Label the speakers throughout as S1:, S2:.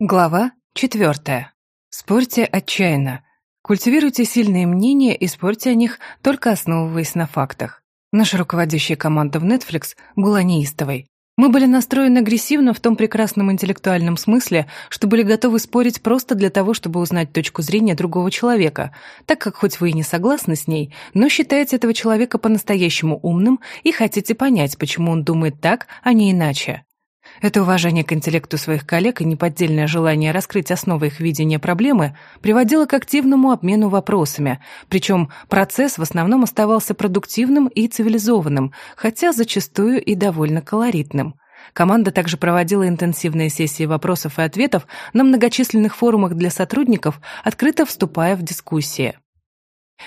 S1: Глава четвертая. Спорьте отчаянно. Культивируйте сильные мнения и спорьте о них, только основываясь на фактах. Наша руководящая команда в Netflix была неистовой. Мы были настроены агрессивно в том прекрасном интеллектуальном смысле, что были готовы спорить просто для того, чтобы узнать точку зрения другого человека, так как хоть вы и не согласны с ней, но считаете этого человека по-настоящему умным и хотите понять, почему он думает так, а не иначе. Это уважение к интеллекту своих коллег и неподдельное желание раскрыть основы их видения проблемы приводило к активному обмену вопросами, причем процесс в основном оставался продуктивным и цивилизованным, хотя зачастую и довольно колоритным. Команда также проводила интенсивные сессии вопросов и ответов на многочисленных форумах для сотрудников, открыто вступая в дискуссии.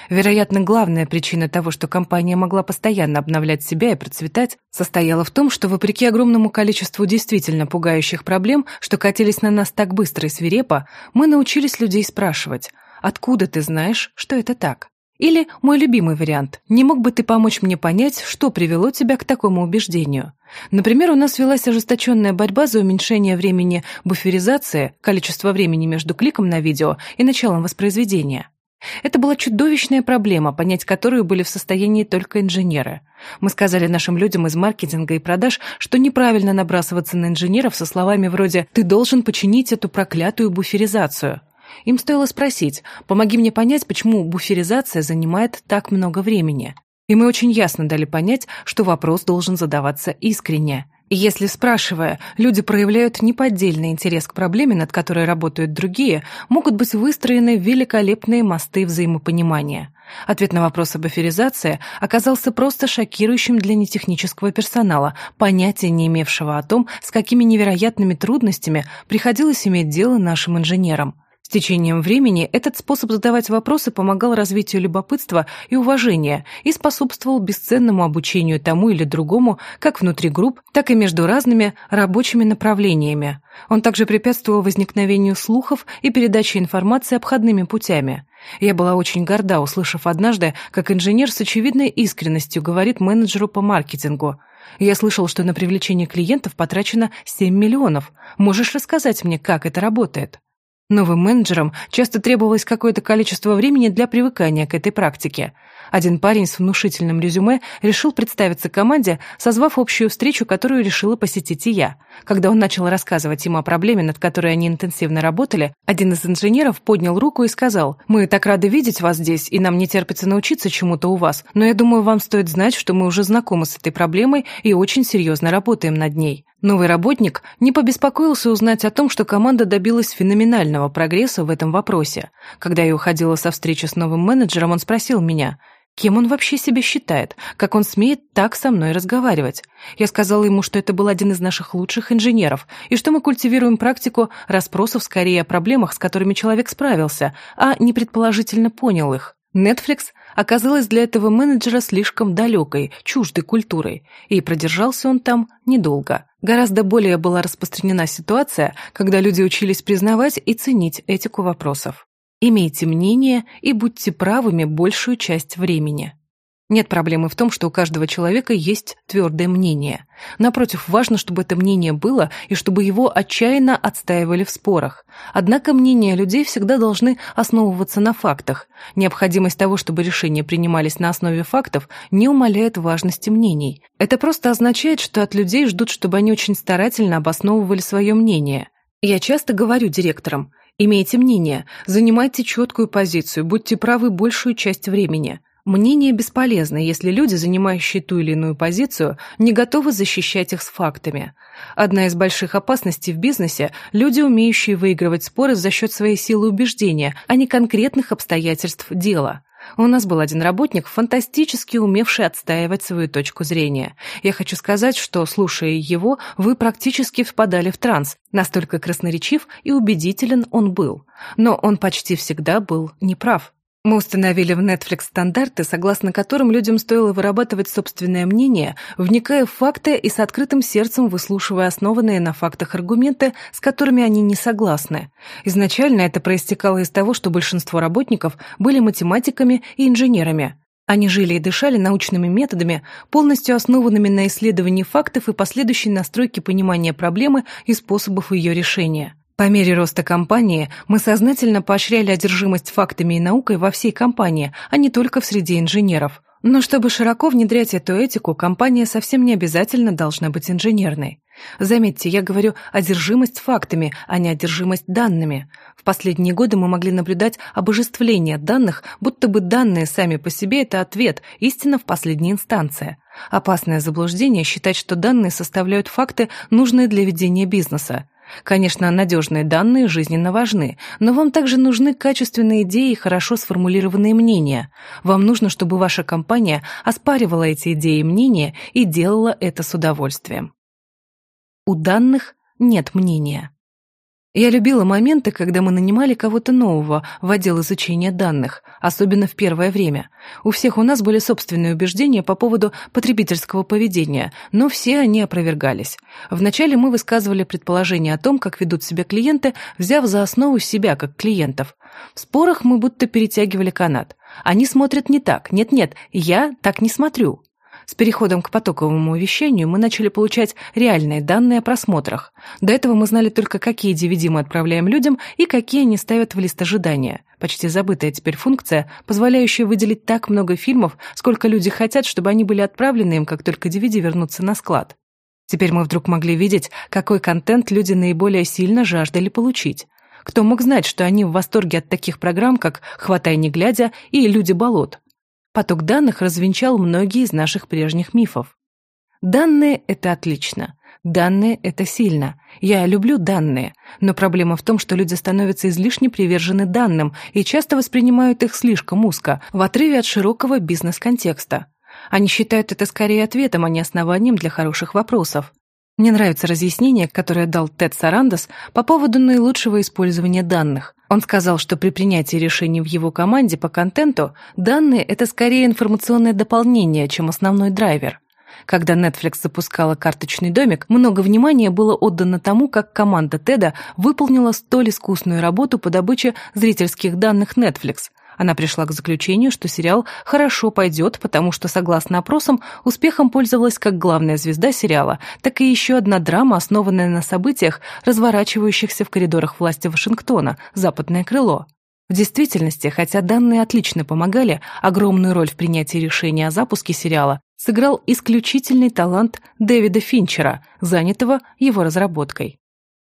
S1: Вероятно, главная причина того, что компания могла постоянно обновлять себя и процветать, состояла в том, что вопреки огромному количеству действительно пугающих проблем, что катились на нас так быстро и свирепо, мы научились людей спрашивать «Откуда ты знаешь, что это так?» Или, мой любимый вариант, «Не мог бы ты помочь мне понять, что привело тебя к такому убеждению?» Например, у нас велась ожесточенная борьба за уменьшение времени буферизации, количество времени между кликом на видео и началом воспроизведения. Это была чудовищная проблема, понять которую были в состоянии только инженеры. Мы сказали нашим людям из маркетинга и продаж, что неправильно набрасываться на инженеров со словами вроде «ты должен починить эту проклятую буферизацию». Им стоило спросить «помоги мне понять, почему буферизация занимает так много времени». И мы очень ясно дали понять, что вопрос должен задаваться искренне. Если, спрашивая, люди проявляют неподдельный интерес к проблеме, над которой работают другие, могут быть выстроены великолепные мосты взаимопонимания. Ответ на вопрос об эфиризации оказался просто шокирующим для нетехнического персонала, понятия не имевшего о том, с какими невероятными трудностями приходилось иметь дело нашим инженерам течением времени этот способ задавать вопросы помогал развитию любопытства и уважения и способствовал бесценному обучению тому или другому как внутри групп, так и между разными рабочими направлениями. Он также препятствовал возникновению слухов и передаче информации обходными путями. Я была очень горда, услышав однажды, как инженер с очевидной искренностью говорит менеджеру по маркетингу – я слышал, что на привлечение клиентов потрачено 7 миллионов. Можешь рассказать мне, как это работает? Новым менеджерам часто требовалось какое-то количество времени для привыкания к этой практике. Один парень с внушительным резюме решил представиться команде, созвав общую встречу, которую решила посетить и я. Когда он начал рассказывать ему о проблеме, над которой они интенсивно работали, один из инженеров поднял руку и сказал, «Мы так рады видеть вас здесь, и нам не терпится научиться чему-то у вас, но я думаю, вам стоит знать, что мы уже знакомы с этой проблемой и очень серьезно работаем над ней». Новый работник не побеспокоился узнать о том, что команда добилась феноменального прогресса в этом вопросе. Когда я уходила со встречи с новым менеджером, он спросил меня, кем он вообще себя считает, как он смеет так со мной разговаривать. Я сказала ему, что это был один из наших лучших инженеров, и что мы культивируем практику расспросов скорее о проблемах, с которыми человек справился, а не предположительно понял их. Netflix оказалась для этого менеджера слишком далекой, чуждой культурой, и продержался он там недолго. Гораздо более была распространена ситуация, когда люди учились признавать и ценить этику вопросов. Имейте мнение и будьте правыми большую часть времени. Нет проблемы в том, что у каждого человека есть твердое мнение. Напротив, важно, чтобы это мнение было и чтобы его отчаянно отстаивали в спорах. Однако мнения людей всегда должны основываться на фактах. Необходимость того, чтобы решения принимались на основе фактов, не умаляет важности мнений. Это просто означает, что от людей ждут, чтобы они очень старательно обосновывали свое мнение. Я часто говорю директорам, имейте мнение, занимайте четкую позицию, будьте правы большую часть времени – Мнение бесполезно, если люди, занимающие ту или иную позицию, не готовы защищать их с фактами. Одна из больших опасностей в бизнесе – люди, умеющие выигрывать споры за счет своей силы убеждения, а не конкретных обстоятельств дела. У нас был один работник, фантастически умевший отстаивать свою точку зрения. Я хочу сказать, что, слушая его, вы практически впадали в транс. Настолько красноречив и убедителен он был. Но он почти всегда был неправ. Мы установили в Netflix стандарты, согласно которым людям стоило вырабатывать собственное мнение, вникая в факты и с открытым сердцем выслушивая основанные на фактах аргументы, с которыми они не согласны. Изначально это проистекало из того, что большинство работников были математиками и инженерами. Они жили и дышали научными методами, полностью основанными на исследовании фактов и последующей настройке понимания проблемы и способов ее решения. По мере роста компании мы сознательно поощряли одержимость фактами и наукой во всей компании, а не только в среде инженеров. Но чтобы широко внедрять эту этику, компания совсем не обязательно должна быть инженерной. Заметьте, я говорю одержимость фактами, а не одержимость данными. В последние годы мы могли наблюдать обожествление данных, будто бы данные сами по себе – это ответ, истина в последней инстанции. Опасное заблуждение считать, что данные составляют факты, нужные для ведения бизнеса. Конечно, надежные данные жизненно важны, но вам также нужны качественные идеи и хорошо сформулированные мнения. Вам нужно, чтобы ваша компания оспаривала эти идеи и мнения и делала это с удовольствием. У данных нет мнения. Я любила моменты, когда мы нанимали кого-то нового в отдел изучения данных, особенно в первое время. У всех у нас были собственные убеждения по поводу потребительского поведения, но все они опровергались. Вначале мы высказывали предположения о том, как ведут себя клиенты, взяв за основу себя как клиентов. В спорах мы будто перетягивали канат. Они смотрят не так. Нет-нет, я так не смотрю. С переходом к потоковому вещанию мы начали получать реальные данные о просмотрах. До этого мы знали только, какие DVD мы отправляем людям и какие они ставят в лист ожидания. Почти забытая теперь функция, позволяющая выделить так много фильмов, сколько люди хотят, чтобы они были отправлены им, как только DVD вернутся на склад. Теперь мы вдруг могли видеть, какой контент люди наиболее сильно жаждали получить. Кто мог знать, что они в восторге от таких программ, как «Хватай не глядя» и «Люди болот»? Поток данных развенчал многие из наших прежних мифов. Данные — это отлично. Данные — это сильно. Я люблю данные. Но проблема в том, что люди становятся излишне привержены данным и часто воспринимают их слишком узко, в отрыве от широкого бизнес-контекста. Они считают это скорее ответом, а не основанием для хороших вопросов. Мне нравится разъяснение, которое дал Тед Сарандос по поводу наилучшего использования данных. Он сказал, что при принятии решений в его команде по контенту данные – это скорее информационное дополнение, чем основной драйвер. Когда Netflix запускала карточный домик, много внимания было отдано тому, как команда Теда выполнила столь искусную работу по добыче зрительских данных Netflix – она пришла к заключению, что сериал хорошо пойдет, потому что, согласно опросам, успехом пользовалась как главная звезда сериала, так и еще одна драма, основанная на событиях, разворачивающихся в коридорах власти Вашингтона «Западное крыло». В действительности, хотя данные отлично помогали, огромную роль в принятии решения о запуске сериала сыграл исключительный талант Дэвида Финчера, занятого его разработкой.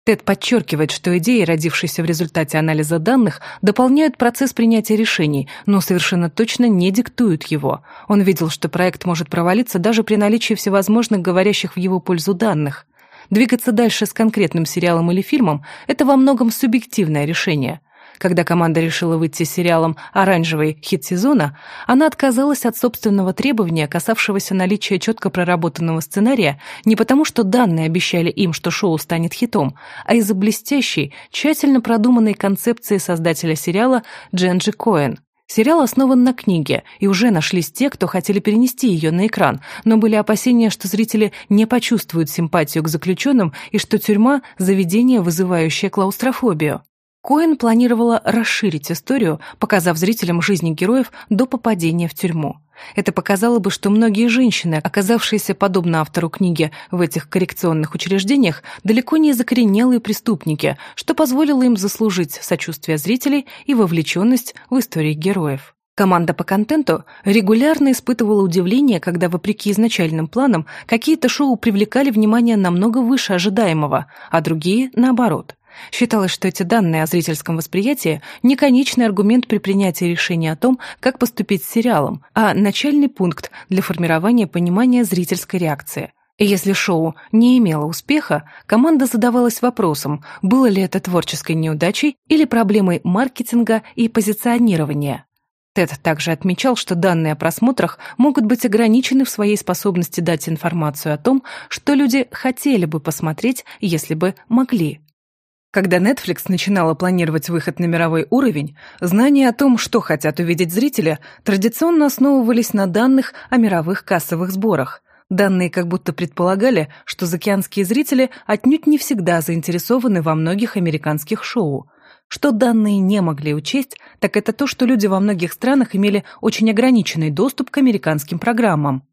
S1: Тед подчеркивает, что идеи, родившиеся в результате анализа данных, дополняют процесс принятия решений, но совершенно точно не диктуют его. Он видел, что проект может провалиться даже при наличии всевозможных говорящих в его пользу данных. Двигаться дальше с конкретным сериалом или фильмом – это во многом субъективное решение. Когда команда решила выйти с сериалом «Оранжевый хит сезона», она отказалась от собственного требования, касавшегося наличия четко проработанного сценария, не потому что данные обещали им, что шоу станет хитом, а из-за блестящей, тщательно продуманной концепции создателя сериала Дженджи Коэн. Сериал основан на книге, и уже нашлись те, кто хотели перенести ее на экран, но были опасения, что зрители не почувствуют симпатию к заключенным и что тюрьма – заведение, вызывающее клаустрофобию. Коэн планировала расширить историю, показав зрителям жизни героев до попадения в тюрьму. Это показало бы, что многие женщины, оказавшиеся подобно автору книги в этих коррекционных учреждениях, далеко не закоренелые преступники, что позволило им заслужить сочувствие зрителей и вовлеченность в истории героев. Команда по контенту регулярно испытывала удивление, когда, вопреки изначальным планам, какие-то шоу привлекали внимание намного выше ожидаемого, а другие – наоборот. Считалось, что эти данные о зрительском восприятии не конечный аргумент при принятии решения о том, как поступить с сериалом, а начальный пункт для формирования понимания зрительской реакции. И если шоу не имело успеха, команда задавалась вопросом, было ли это творческой неудачей или проблемой маркетинга и позиционирования. Тед также отмечал, что данные о просмотрах могут быть ограничены в своей способности дать информацию о том, что люди хотели бы посмотреть, если бы могли. Когда Netflix начинала планировать выход на мировой уровень, знания о том, что хотят увидеть зрители, традиционно основывались на данных о мировых кассовых сборах. Данные как будто предполагали, что заокеанские зрители отнюдь не всегда заинтересованы во многих американских шоу. Что данные не могли учесть, так это то, что люди во многих странах имели очень ограниченный доступ к американским программам.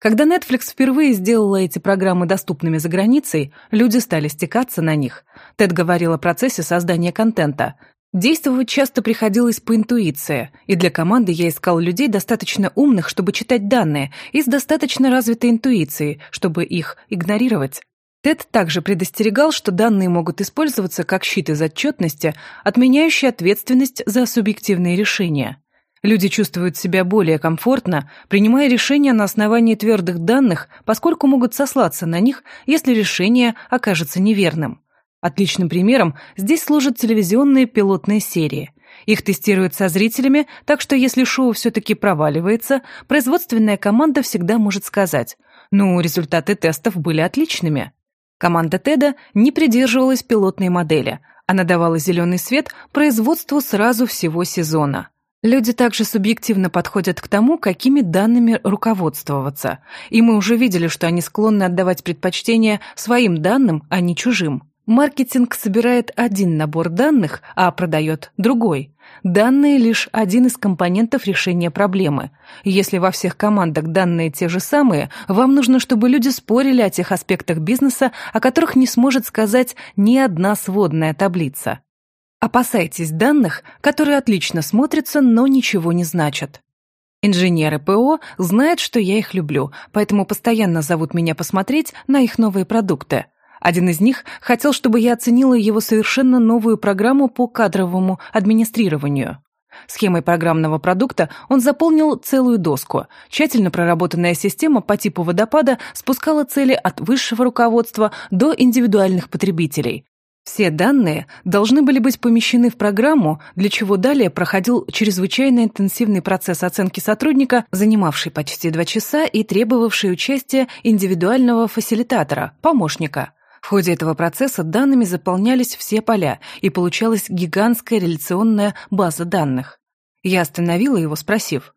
S1: Когда Netflix впервые сделала эти программы доступными за границей, люди стали стекаться на них. Тед говорил о процессе создания контента. Действовать часто приходилось по интуиции, и для команды я искал людей достаточно умных, чтобы читать данные, и с достаточно развитой интуицией, чтобы их игнорировать. Тед также предостерегал, что данные могут использоваться как щит из отчетности, отменяющий ответственность за субъективные решения. Люди чувствуют себя более комфортно, принимая решения на основании твердых данных, поскольку могут сослаться на них, если решение окажется неверным. Отличным примером здесь служат телевизионные пилотные серии. Их тестируют со зрителями, так что если шоу все-таки проваливается, производственная команда всегда может сказать «Ну, результаты тестов были отличными». Команда Теда не придерживалась пилотной модели. Она давала зеленый свет производству сразу всего сезона. Люди также субъективно подходят к тому, какими данными руководствоваться. И мы уже видели, что они склонны отдавать предпочтение своим данным, а не чужим. Маркетинг собирает один набор данных, а продает другой. Данные – лишь один из компонентов решения проблемы. Если во всех командах данные те же самые, вам нужно, чтобы люди спорили о тех аспектах бизнеса, о которых не сможет сказать ни одна сводная таблица. Опасайтесь данных, которые отлично смотрятся, но ничего не значат. Инженеры ПО знают, что я их люблю, поэтому постоянно зовут меня посмотреть на их новые продукты – один из них хотел, чтобы я оценила его совершенно новую программу по кадровому администрированию. Схемой программного продукта он заполнил целую доску. Тщательно проработанная система по типу водопада спускала цели от высшего руководства до индивидуальных потребителей. Все данные должны были быть помещены в программу, для чего далее проходил чрезвычайно интенсивный процесс оценки сотрудника, занимавший почти два часа и требовавший участия индивидуального фасилитатора, помощника – в ходе этого процесса данными заполнялись все поля, и получалась гигантская реляционная база данных. Я остановила его, спросив,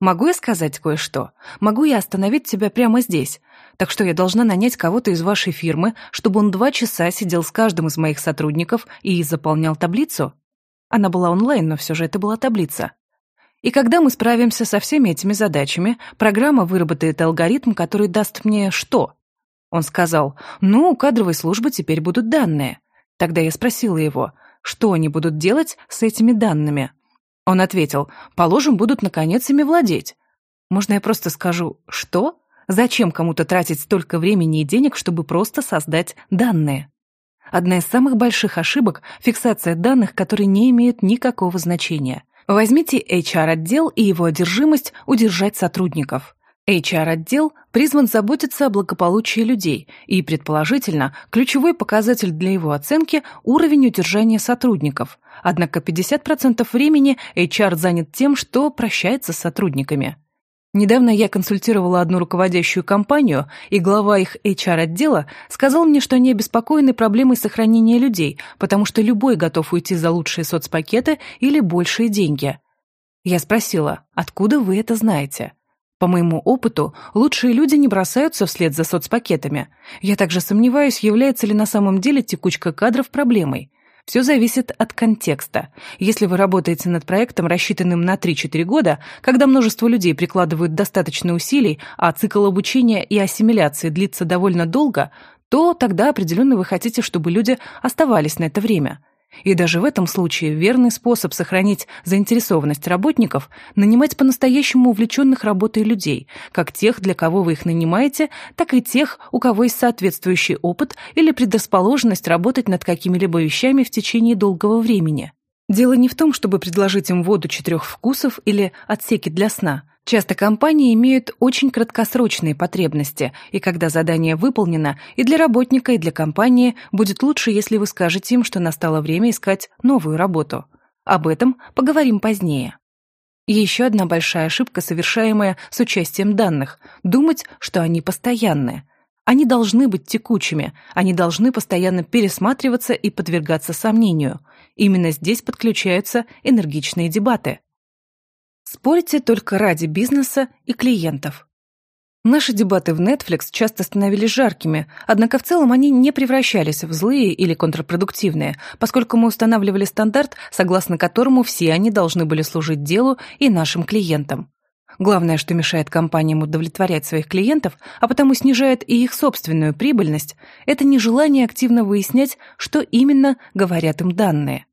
S1: «Могу я сказать кое-что? Могу я остановить тебя прямо здесь? Так что я должна нанять кого-то из вашей фирмы, чтобы он два часа сидел с каждым из моих сотрудников и заполнял таблицу?» Она была онлайн, но все же это была таблица. И когда мы справимся со всеми этими задачами, программа выработает алгоритм, который даст мне что? Он сказал, ну, у кадровой службы теперь будут данные. Тогда я спросила его, что они будут делать с этими данными. Он ответил, положим, будут наконец ими владеть. Можно я просто скажу, что? Зачем кому-то тратить столько времени и денег, чтобы просто создать данные? Одна из самых больших ошибок – фиксация данных, которые не имеют никакого значения. Возьмите HR-отдел и его одержимость удержать сотрудников. HR-отдел призван заботиться о благополучии людей, и, предположительно, ключевой показатель для его оценки – уровень удержания сотрудников. Однако 50% времени HR занят тем, что прощается с сотрудниками. Недавно я консультировала одну руководящую компанию, и глава их HR-отдела сказал мне, что они обеспокоены проблемой сохранения людей, потому что любой готов уйти за лучшие соцпакеты или большие деньги. Я спросила, откуда вы это знаете? По моему опыту, лучшие люди не бросаются вслед за соцпакетами. Я также сомневаюсь, является ли на самом деле текучка кадров проблемой. Все зависит от контекста. Если вы работаете над проектом, рассчитанным на 3-4 года, когда множество людей прикладывают достаточно усилий, а цикл обучения и ассимиляции длится довольно долго, то тогда определенно вы хотите, чтобы люди оставались на это время. И даже в этом случае верный способ сохранить заинтересованность работников – нанимать по-настоящему увлеченных работой людей, как тех, для кого вы их нанимаете, так и тех, у кого есть соответствующий опыт или предрасположенность работать над какими-либо вещами в течение долгого времени. Дело не в том, чтобы предложить им воду четырех вкусов или отсеки для сна – Часто компании имеют очень краткосрочные потребности, и когда задание выполнено, и для работника, и для компании будет лучше, если вы скажете им, что настало время искать новую работу. Об этом поговорим позднее. Еще одна большая ошибка, совершаемая с участием данных – думать, что они постоянные. Они должны быть текучими, они должны постоянно пересматриваться и подвергаться сомнению. Именно здесь подключаются энергичные дебаты – Спорите только ради бизнеса и клиентов. Наши дебаты в Netflix часто становились жаркими, однако в целом они не превращались в злые или контрпродуктивные, поскольку мы устанавливали стандарт, согласно которому все они должны были служить делу и нашим клиентам. Главное, что мешает компаниям удовлетворять своих клиентов, а потому снижает и их собственную прибыльность, это нежелание активно выяснять, что именно говорят им данные.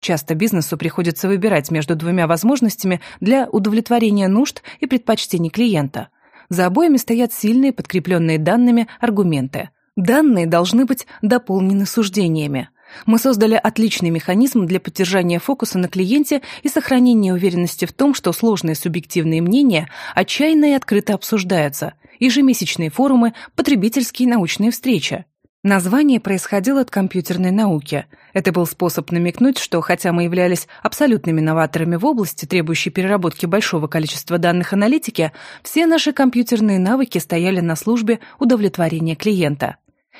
S1: Часто бизнесу приходится выбирать между двумя возможностями для удовлетворения нужд и предпочтений клиента. За обоими стоят сильные, подкрепленные данными, аргументы. Данные должны быть дополнены суждениями – мы создали отличный механизм для поддержания фокуса на клиенте и сохранения уверенности в том, что сложные субъективные мнения отчаянно и открыто обсуждаются. Ежемесячные форумы, потребительские научные встречи. Название происходило от компьютерной науки. Это был способ намекнуть, что хотя мы являлись абсолютными новаторами в области, требующей переработки большого количества данных аналитики, все наши компьютерные навыки стояли на службе удовлетворения клиента.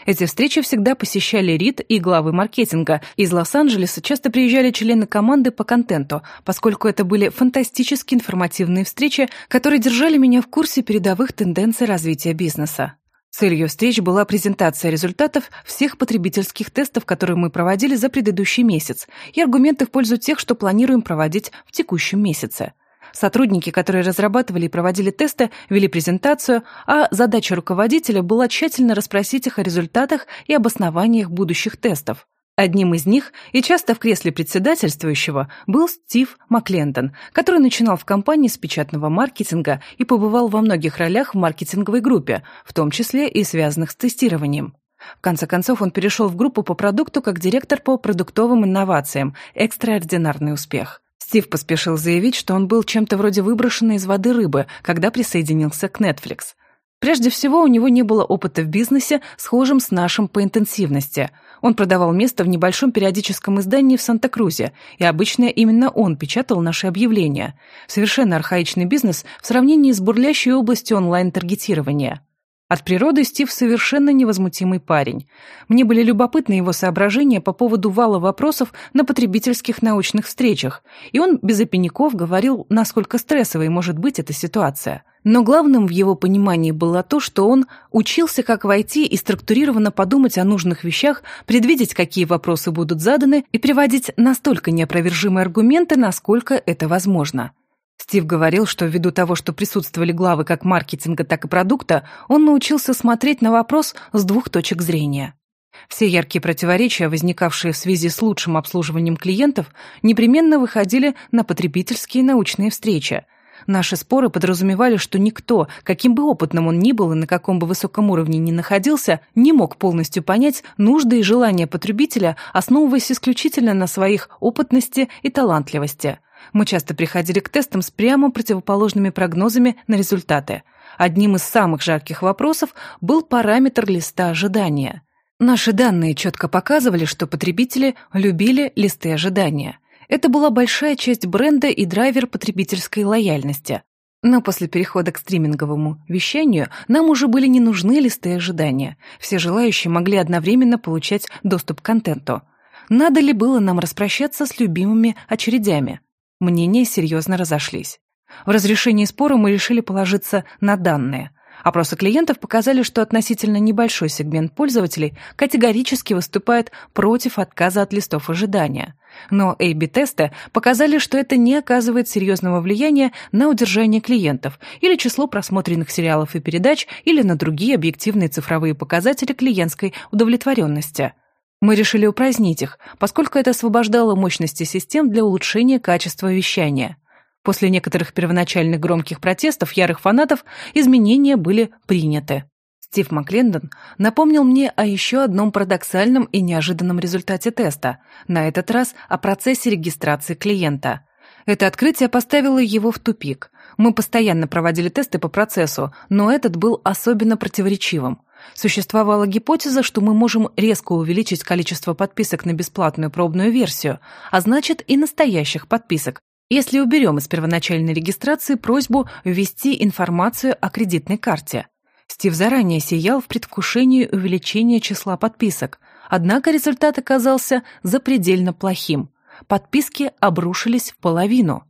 S1: Эти встречи всегда посещали Рид и главы маркетинга. Из Лос-Анджелеса часто приезжали члены команды по контенту, поскольку это были фантастически информативные встречи, которые держали меня в курсе передовых тенденций развития бизнеса. Целью встреч была презентация результатов всех потребительских тестов, которые мы проводили за предыдущий месяц, и аргументы в пользу тех, что планируем проводить в текущем месяце. Сотрудники, которые разрабатывали и проводили тесты, вели презентацию, а задача руководителя была тщательно расспросить их о результатах и обоснованиях будущих тестов. Одним из них, и часто в кресле председательствующего, был Стив Маклендон, который начинал в компании с печатного маркетинга и побывал во многих ролях в маркетинговой группе, в том числе и связанных с тестированием. В конце концов, он перешел в группу по продукту как директор по продуктовым инновациям. Экстраординарный успех. Стив поспешил заявить, что он был чем-то вроде выброшенной из воды рыбы, когда присоединился к Netflix. Прежде всего, у него не было опыта в бизнесе, схожем с нашим по интенсивности. Он продавал место в небольшом периодическом издании в Санта-Крузе, и обычно именно он печатал наши объявления. Совершенно архаичный бизнес в сравнении с бурлящей областью онлайн-таргетирования. От природы Стив совершенно невозмутимый парень. Мне были любопытны его соображения по поводу вала вопросов на потребительских научных встречах, и он без опиняков говорил, насколько стрессовой может быть эта ситуация. Но главным в его понимании было то, что он учился как войти и структурированно подумать о нужных вещах, предвидеть, какие вопросы будут заданы, и приводить настолько неопровержимые аргументы, насколько это возможно. Стив говорил, что ввиду того, что присутствовали главы как маркетинга, так и продукта, он научился смотреть на вопрос с двух точек зрения. Все яркие противоречия, возникавшие в связи с лучшим обслуживанием клиентов, непременно выходили на потребительские научные встречи. Наши споры подразумевали, что никто, каким бы опытным он ни был и на каком бы высоком уровне ни находился, не мог полностью понять нужды и желания потребителя, основываясь исключительно на своих опытности и талантливости – мы часто приходили к тестам с прямо противоположными прогнозами на результаты. Одним из самых жарких вопросов был параметр листа ожидания. Наши данные четко показывали, что потребители любили листы ожидания. Это была большая часть бренда и драйвер потребительской лояльности. Но после перехода к стриминговому вещанию нам уже были не нужны листы ожидания. Все желающие могли одновременно получать доступ к контенту. Надо ли было нам распрощаться с любимыми очередями? Мнения серьезно разошлись. В разрешении спора мы решили положиться на данные. Опросы клиентов показали, что относительно небольшой сегмент пользователей категорически выступает против отказа от листов ожидания. Но A-B-тесты показали, что это не оказывает серьезного влияния на удержание клиентов или число просмотренных сериалов и передач или на другие объективные цифровые показатели клиентской удовлетворенности. Мы решили упразднить их, поскольку это освобождало мощности систем для улучшения качества вещания. После некоторых первоначальных громких протестов ярых фанатов изменения были приняты. Стив Маклендон напомнил мне о еще одном парадоксальном и неожиданном результате теста, на этот раз о процессе регистрации клиента. Это открытие поставило его в тупик. Мы постоянно проводили тесты по процессу, но этот был особенно противоречивым. Существовала гипотеза, что мы можем резко увеличить количество подписок на бесплатную пробную версию, а значит и настоящих подписок, если уберем из первоначальной регистрации просьбу ввести информацию о кредитной карте. Стив заранее сиял в предвкушении увеличения числа подписок, однако результат оказался запредельно плохим. Подписки обрушились в половину.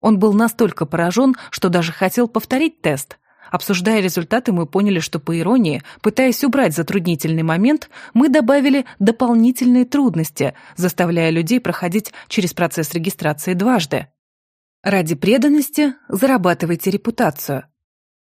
S1: Он был настолько поражен, что даже хотел повторить тест – Обсуждая результаты, мы поняли, что, по иронии, пытаясь убрать затруднительный момент, мы добавили дополнительные трудности, заставляя людей проходить через процесс регистрации дважды. Ради преданности зарабатывайте репутацию.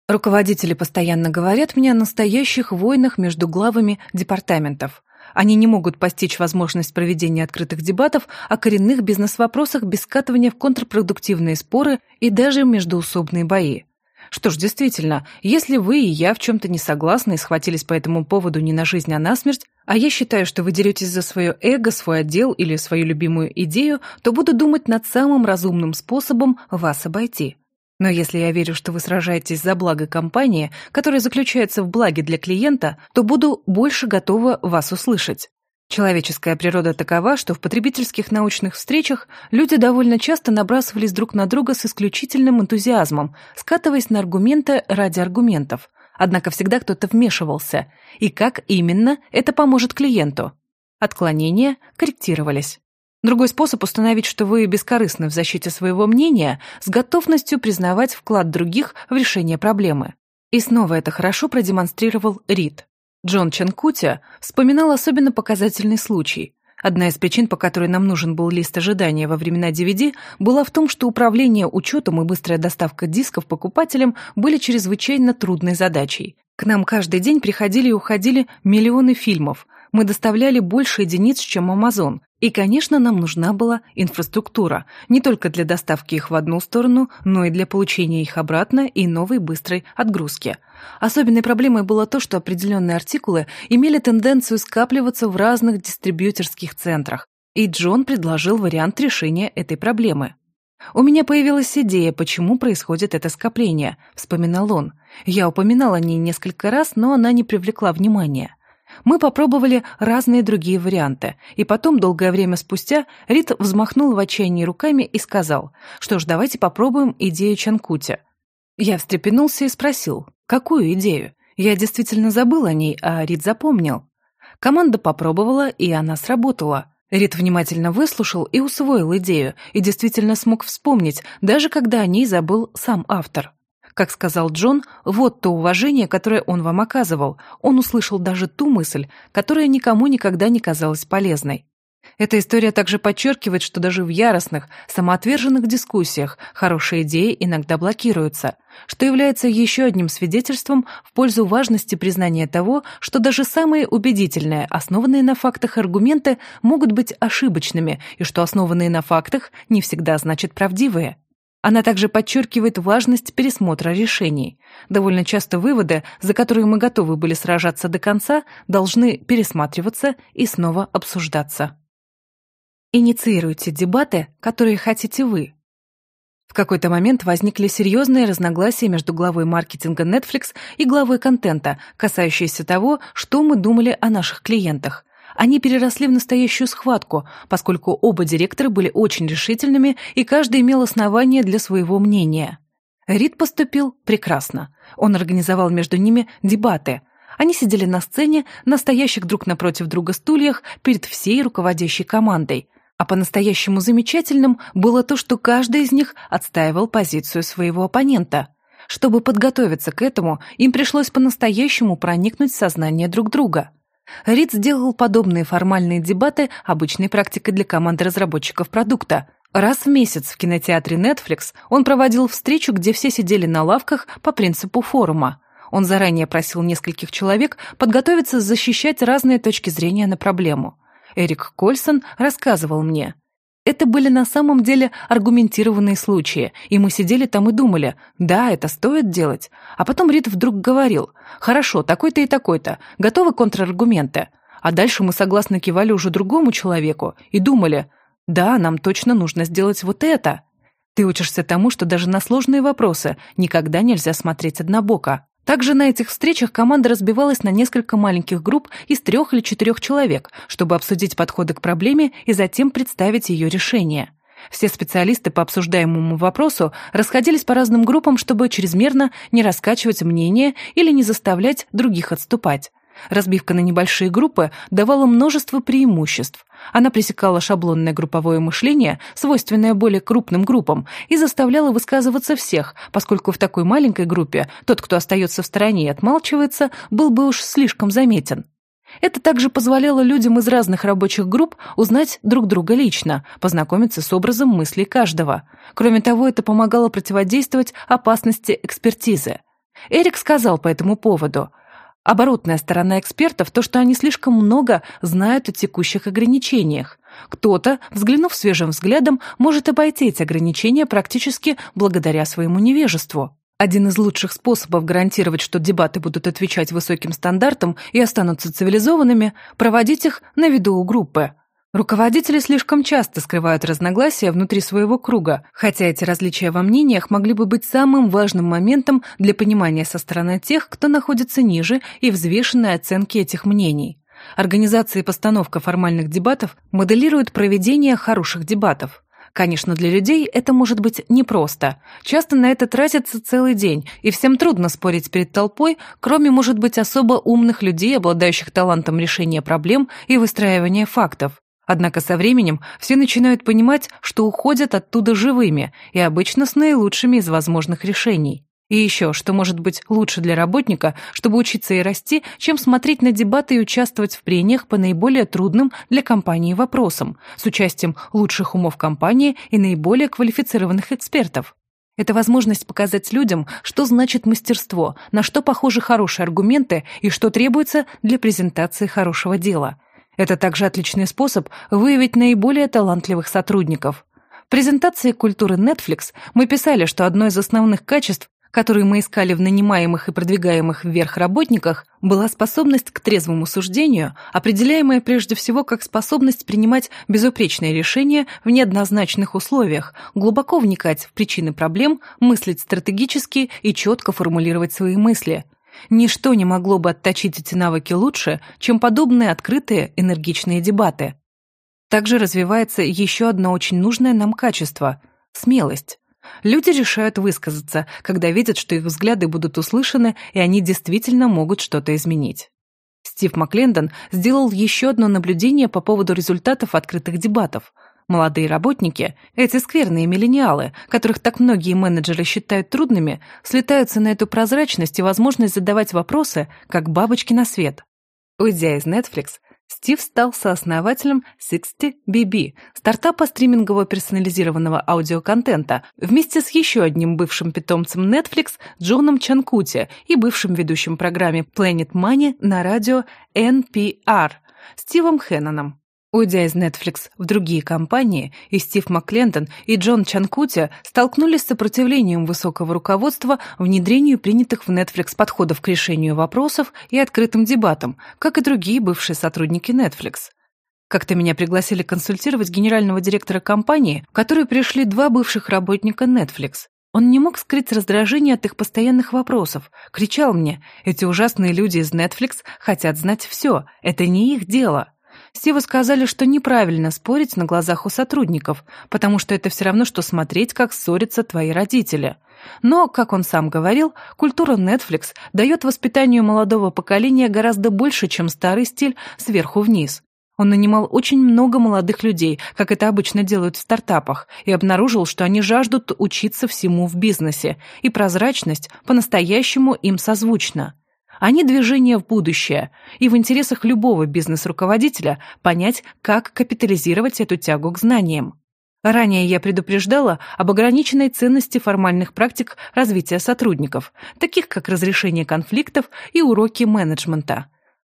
S1: Руководители постоянно говорят мне о настоящих войнах между главами департаментов. Они не могут постичь возможность проведения открытых дебатов о коренных бизнес-вопросах без скатывания в контрпродуктивные споры и даже междуусобные бои. Что ж, действительно, если вы и я в чем-то не согласны и схватились по этому поводу не на жизнь, а на смерть, а я считаю, что вы деретесь за свое эго, свой отдел или свою любимую идею, то буду думать над самым разумным способом вас обойти. Но если я верю, что вы сражаетесь за благо компании, которое заключается в благе для клиента, то буду больше готова вас услышать. Человеческая природа такова, что в потребительских научных встречах люди довольно часто набрасывались друг на друга с исключительным энтузиазмом, скатываясь на аргументы ради аргументов. Однако всегда кто-то вмешивался. И как именно это поможет клиенту? Отклонения корректировались. Другой способ установить, что вы бескорыстны в защите своего мнения, с готовностью признавать вклад других в решение проблемы. И снова это хорошо продемонстрировал Рид. Джон Чанкутя вспоминал особенно показательный случай. Одна из причин, по которой нам нужен был лист ожидания во времена DVD, была в том, что управление учетом и быстрая доставка дисков покупателям были чрезвычайно трудной задачей. К нам каждый день приходили и уходили миллионы фильмов. Мы доставляли больше единиц, чем Amazon, и, конечно, нам нужна была инфраструктура, не только для доставки их в одну сторону, но и для получения их обратно и новой быстрой отгрузки. Особенной проблемой было то, что определенные артикулы имели тенденцию скапливаться в разных дистрибьюторских центрах, и Джон предложил вариант решения этой проблемы. «У меня появилась идея, почему происходит это скопление», — вспоминал он. «Я упоминал о ней несколько раз, но она не привлекла внимания». Мы попробовали разные другие варианты, и потом, долгое время спустя, Рит взмахнул в отчаянии руками и сказал, что ж, давайте попробуем идею Чанкути. Я встрепенулся и спросил, какую идею? Я действительно забыл о ней, а Рит запомнил. Команда попробовала, и она сработала. Рит внимательно выслушал и усвоил идею, и действительно смог вспомнить, даже когда о ней забыл сам автор. Как сказал Джон, вот то уважение, которое он вам оказывал. Он услышал даже ту мысль, которая никому никогда не казалась полезной. Эта история также подчеркивает, что даже в яростных, самоотверженных дискуссиях хорошие идеи иногда блокируются, что является еще одним свидетельством в пользу важности признания того, что даже самые убедительные, основанные на фактах аргументы могут быть ошибочными, и что основанные на фактах не всегда значат правдивые. Она также подчеркивает важность пересмотра решений. Довольно часто выводы, за которые мы готовы были сражаться до конца, должны пересматриваться и снова обсуждаться. Инициируйте дебаты, которые хотите вы. В какой-то момент возникли серьезные разногласия между главой маркетинга Netflix и главой контента, касающиеся того, что мы думали о наших клиентах. Они переросли в настоящую схватку, поскольку оба директора были очень решительными, и каждый имел основания для своего мнения. Рид поступил прекрасно. Он организовал между ними дебаты. Они сидели на сцене, настоящих друг напротив друга стульях, перед всей руководящей командой. А по-настоящему замечательным было то, что каждый из них отстаивал позицию своего оппонента. Чтобы подготовиться к этому, им пришлось по-настоящему проникнуть в сознание друг друга – Рид сделал подобные формальные дебаты обычной практикой для команды разработчиков продукта. Раз в месяц в кинотеатре Netflix он проводил встречу, где все сидели на лавках по принципу форума. Он заранее просил нескольких человек подготовиться защищать разные точки зрения на проблему. Эрик Кольсон рассказывал мне – это были на самом деле аргументированные случаи, и мы сидели там и думали, да, это стоит делать. А потом Рид вдруг говорил, хорошо, такой-то и такой-то, готовы контраргументы. А дальше мы согласно кивали уже другому человеку и думали, да, нам точно нужно сделать вот это. Ты учишься тому, что даже на сложные вопросы никогда нельзя смотреть однобоко. Также на этих встречах команда разбивалась на несколько маленьких групп из трех или четырех человек, чтобы обсудить подходы к проблеме и затем представить ее решение. Все специалисты по обсуждаемому вопросу расходились по разным группам, чтобы чрезмерно не раскачивать мнение или не заставлять других отступать. Разбивка на небольшие группы давала множество преимуществ. Она пресекала шаблонное групповое мышление, свойственное более крупным группам, и заставляла высказываться всех, поскольку в такой маленькой группе тот, кто остается в стороне и отмалчивается, был бы уж слишком заметен. Это также позволяло людям из разных рабочих групп узнать друг друга лично, познакомиться с образом мыслей каждого. Кроме того, это помогало противодействовать опасности экспертизы. Эрик сказал по этому поводу – Оборотная сторона экспертов – то, что они слишком много знают о текущих ограничениях. Кто-то, взглянув свежим взглядом, может обойти эти ограничения практически благодаря своему невежеству. Один из лучших способов гарантировать, что дебаты будут отвечать высоким стандартам и останутся цивилизованными – проводить их на виду у группы – Руководители слишком часто скрывают разногласия внутри своего круга, хотя эти различия во мнениях могли бы быть самым важным моментом для понимания со стороны тех, кто находится ниже, и взвешенной оценки этих мнений. Организация и постановка формальных дебатов моделируют проведение хороших дебатов. Конечно, для людей это может быть непросто. Часто на это тратится целый день, и всем трудно спорить перед толпой, кроме, может быть, особо умных людей, обладающих талантом решения проблем и выстраивания фактов. Однако со временем все начинают понимать, что уходят оттуда живыми и обычно с наилучшими из возможных решений. И еще, что может быть лучше для работника, чтобы учиться и расти, чем смотреть на дебаты и участвовать в прениях по наиболее трудным для компании вопросам, с участием лучших умов компании и наиболее квалифицированных экспертов. Это возможность показать людям, что значит мастерство, на что похожи хорошие аргументы и что требуется для презентации хорошего дела – это также отличный способ выявить наиболее талантливых сотрудников. В презентации культуры Netflix мы писали, что одно из основных качеств, которые мы искали в нанимаемых и продвигаемых вверх работниках, была способность к трезвому суждению, определяемая прежде всего как способность принимать безупречные решения в неоднозначных условиях, глубоко вникать в причины проблем, мыслить стратегически и четко формулировать свои мысли – Ничто не могло бы отточить эти навыки лучше, чем подобные открытые энергичные дебаты. Также развивается еще одно очень нужное нам качество – смелость. Люди решают высказаться, когда видят, что их взгляды будут услышаны, и они действительно могут что-то изменить. Стив Маклендон сделал еще одно наблюдение по поводу результатов открытых дебатов – Молодые работники, эти скверные миллениалы, которых так многие менеджеры считают трудными, слетаются на эту прозрачность и возможность задавать вопросы, как бабочки на свет. Уйдя из Netflix, Стив стал сооснователем 60BB, стартапа стримингового персонализированного аудиоконтента, вместе с еще одним бывшим питомцем Netflix Джоном Чанкути и бывшим ведущим программе Planet Money на радио NPR Стивом Хенноном. Уйдя из Netflix в другие компании, и Стив Маклендон, и Джон Чанкути столкнулись с сопротивлением высокого руководства внедрению принятых в Netflix подходов к решению вопросов и открытым дебатам, как и другие бывшие сотрудники Netflix. Как-то меня пригласили консультировать генерального директора компании, в которую пришли два бывших работника Netflix. Он не мог скрыть раздражение от их постоянных вопросов. Кричал мне, эти ужасные люди из Netflix хотят знать все, это не их дело. Стиву сказали, что неправильно спорить на глазах у сотрудников, потому что это все равно, что смотреть, как ссорятся твои родители. Но, как он сам говорил, культура Netflix дает воспитанию молодого поколения гораздо больше, чем старый стиль сверху вниз. Он нанимал очень много молодых людей, как это обычно делают в стартапах, и обнаружил, что они жаждут учиться всему в бизнесе, и прозрачность по-настоящему им созвучна. Они движение в будущее, и в интересах любого бизнес-руководителя понять, как капитализировать эту тягу к знаниям. Ранее я предупреждала об ограниченной ценности формальных практик развития сотрудников, таких как разрешение конфликтов и уроки менеджмента.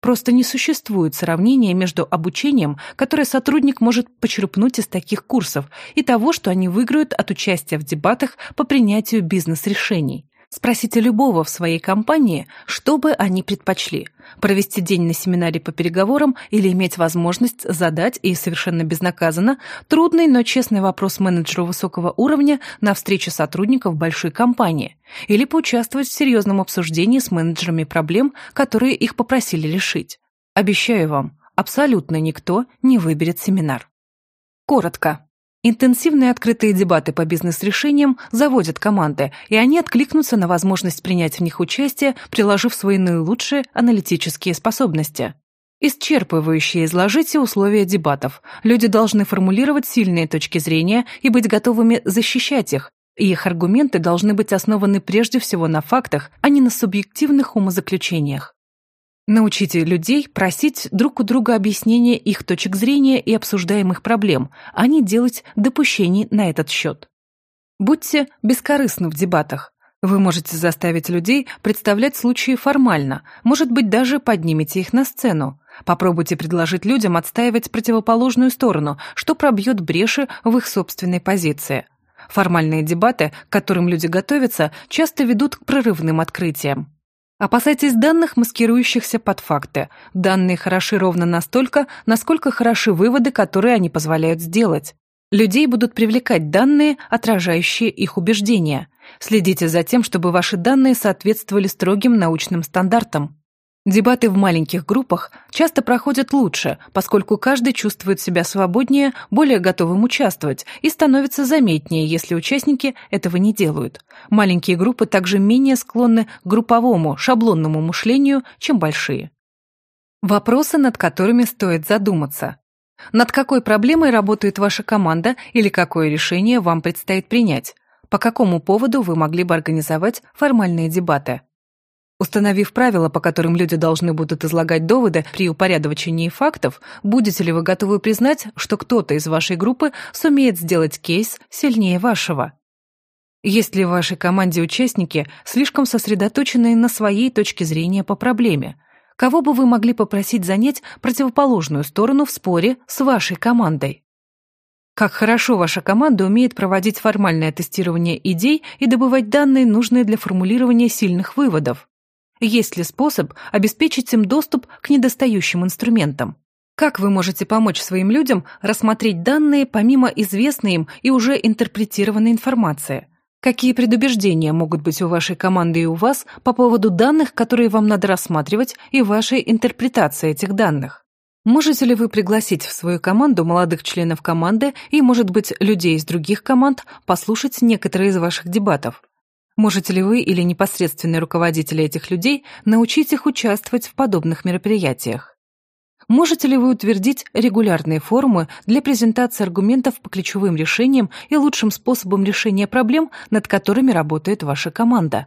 S1: Просто не существует сравнения между обучением, которое сотрудник может почерпнуть из таких курсов, и того, что они выиграют от участия в дебатах по принятию бизнес-решений. Спросите любого в своей компании, что бы они предпочли – провести день на семинаре по переговорам или иметь возможность задать, и совершенно безнаказанно, трудный, но честный вопрос менеджеру высокого уровня на встрече сотрудников большой компании, или поучаствовать в серьезном обсуждении с менеджерами проблем, которые их попросили решить. Обещаю вам, абсолютно никто не выберет семинар. Коротко. Интенсивные открытые дебаты по бизнес-решениям заводят команды, и они откликнутся на возможность принять в них участие, приложив свои наилучшие аналитические способности. Исчерпывающе изложите условия дебатов. Люди должны формулировать сильные точки зрения и быть готовыми защищать их, и их аргументы должны быть основаны прежде всего на фактах, а не на субъективных умозаключениях. Научите людей просить друг у друга объяснения их точек зрения и обсуждаемых проблем, а не делать допущений на этот счет. Будьте бескорыстны в дебатах. Вы можете заставить людей представлять случаи формально, может быть, даже поднимете их на сцену. Попробуйте предложить людям отстаивать противоположную сторону, что пробьет бреши в их собственной позиции. Формальные дебаты, к которым люди готовятся, часто ведут к прорывным открытиям. Опасайтесь данных, маскирующихся под факты. Данные хороши ровно настолько, насколько хороши выводы, которые они позволяют сделать. Людей будут привлекать данные, отражающие их убеждения. Следите за тем, чтобы ваши данные соответствовали строгим научным стандартам. Дебаты в маленьких группах часто проходят лучше, поскольку каждый чувствует себя свободнее, более готовым участвовать и становится заметнее, если участники этого не делают. Маленькие группы также менее склонны к групповому, шаблонному мышлению, чем большие. Вопросы, над которыми стоит задуматься. Над какой проблемой работает ваша команда или какое решение вам предстоит принять? По какому поводу вы могли бы организовать формальные дебаты? Установив правила, по которым люди должны будут излагать доводы при упорядочении фактов, будете ли вы готовы признать, что кто-то из вашей группы сумеет сделать кейс сильнее вашего? Есть ли в вашей команде участники, слишком сосредоточенные на своей точке зрения по проблеме? Кого бы вы могли попросить занять противоположную сторону в споре с вашей командой? Как хорошо ваша команда умеет проводить формальное тестирование идей и добывать данные, нужные для формулирования сильных выводов? Есть ли способ обеспечить им доступ к недостающим инструментам? Как вы можете помочь своим людям рассмотреть данные помимо известной им и уже интерпретированной информации? Какие предубеждения могут быть у вашей команды и у вас по поводу данных, которые вам надо рассматривать, и вашей интерпретации этих данных? Можете ли вы пригласить в свою команду молодых членов команды и, может быть, людей из других команд послушать некоторые из ваших дебатов? Можете ли вы или непосредственные руководители этих людей научить их участвовать в подобных мероприятиях? Можете ли вы утвердить регулярные форумы для презентации аргументов по ключевым решениям и лучшим способам решения проблем, над которыми работает ваша команда?